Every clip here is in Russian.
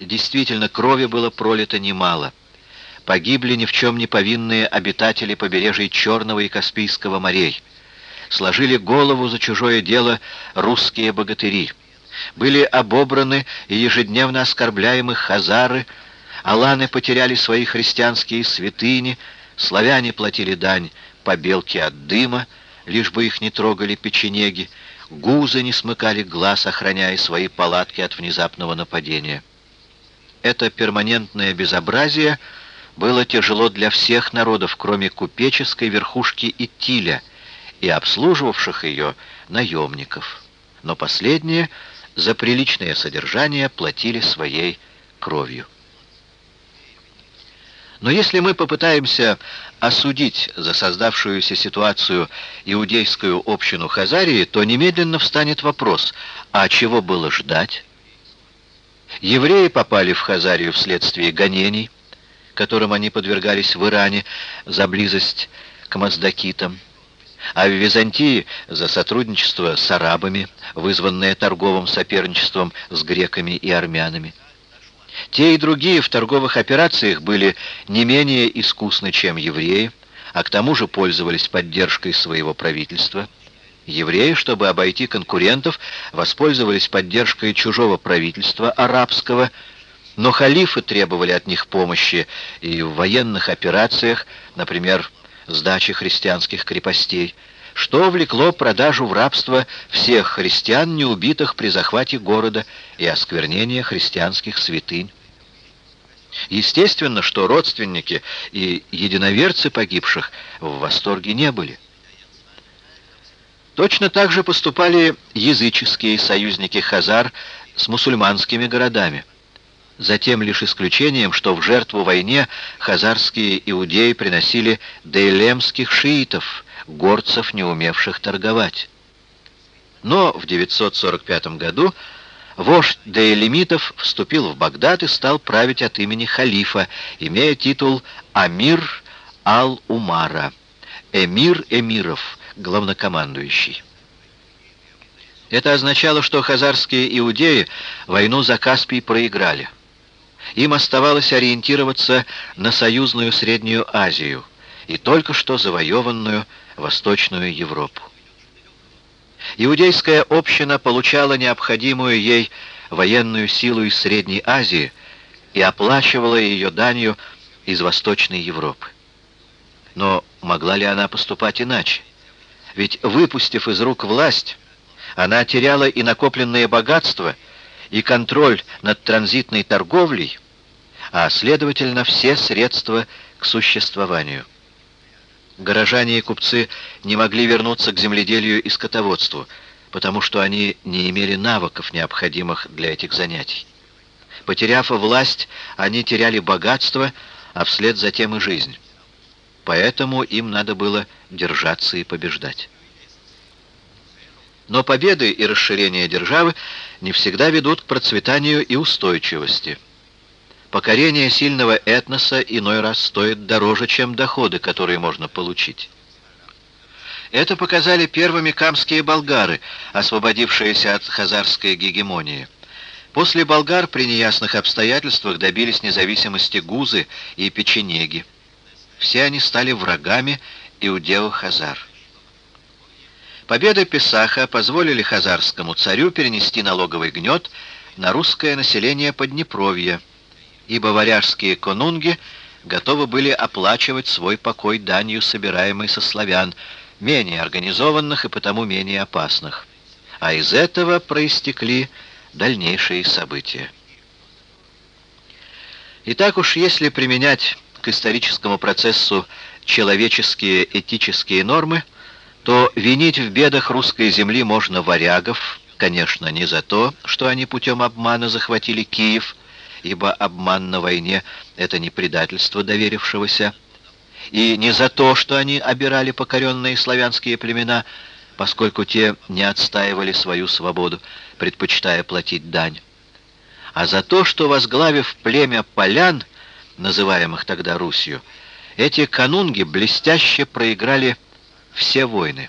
Действительно, крови было пролито немало. Погибли ни в чем не повинные обитатели побережья Черного и Каспийского морей. Сложили голову за чужое дело русские богатыри. Были обобраны и ежедневно оскорбляемы хазары, аланы потеряли свои христианские святыни, славяне платили дань побелке от дыма, лишь бы их не трогали печенеги, гузы не смыкали глаз, охраняя свои палатки от внезапного нападения. Это перманентное безобразие было тяжело для всех народов, кроме купеческой верхушки Итиля и обслуживавших ее наемников. Но последние за приличное содержание платили своей кровью. Но если мы попытаемся осудить за создавшуюся ситуацию иудейскую общину Хазарии, то немедленно встанет вопрос, а чего было ждать? Евреи попали в Хазарию вследствие гонений, которым они подвергались в Иране за близость к маздакитам, а в Византии за сотрудничество с арабами, вызванное торговым соперничеством с греками и армянами. Те и другие в торговых операциях были не менее искусны, чем евреи, а к тому же пользовались поддержкой своего правительства. Евреи, чтобы обойти конкурентов, воспользовались поддержкой чужого правительства, арабского, но халифы требовали от них помощи и в военных операциях, например, сдачи христианских крепостей, что влекло продажу в рабство всех христиан, не убитых при захвате города и осквернение христианских святынь. Естественно, что родственники и единоверцы погибших в восторге не были. Точно так же поступали языческие союзники Хазар с мусульманскими городами. Затем лишь исключением, что в жертву войне хазарские иудеи приносили дейлемских шиитов, горцев, не умевших торговать. Но в 945 году вождь дейлемитов вступил в Багдад и стал править от имени халифа, имея титул Амир ал-Умара, эмир эмиров, главнокомандующий. Это означало, что хазарские иудеи войну за Каспий проиграли. Им оставалось ориентироваться на союзную Среднюю Азию и только что завоеванную Восточную Европу. Иудейская община получала необходимую ей военную силу из Средней Азии и оплачивала ее данью из Восточной Европы. Но могла ли она поступать иначе? Ведь, выпустив из рук власть, она теряла и накопленное богатство, и контроль над транзитной торговлей, а, следовательно, все средства к существованию. Горожане и купцы не могли вернуться к земледелию и скотоводству, потому что они не имели навыков, необходимых для этих занятий. Потеряв власть, они теряли богатство, а вслед за тем и жизнь. Поэтому им надо было держаться и побеждать. Но победы и расширение державы не всегда ведут к процветанию и устойчивости – Покорение сильного этноса иной раз стоит дороже, чем доходы, которые можно получить. Это показали первыми камские болгары, освободившиеся от хазарской гегемонии. После болгар при неясных обстоятельствах добились независимости гузы и печенеги. Все они стали врагами иудео-хазар. Победы Песаха позволили хазарскому царю перенести налоговый гнет на русское население Поднепровья, ибо варяжские конунги готовы были оплачивать свой покой данью, собираемой со славян, менее организованных и потому менее опасных. А из этого проистекли дальнейшие события. Итак уж, если применять к историческому процессу человеческие этические нормы, то винить в бедах русской земли можно варягов, конечно, не за то, что они путем обмана захватили Киев, ибо обман на войне — это не предательство доверившегося, и не за то, что они обирали покоренные славянские племена, поскольку те не отстаивали свою свободу, предпочитая платить дань, а за то, что, возглавив племя полян, называемых тогда Русью, эти канунги блестяще проиграли все войны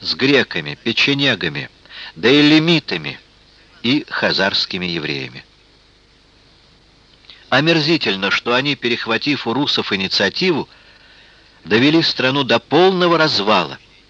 с греками, печенегами, да и лимитами и хазарскими евреями. омерзительно, что они, перехватив у русов инициативу, довели страну до полного развала –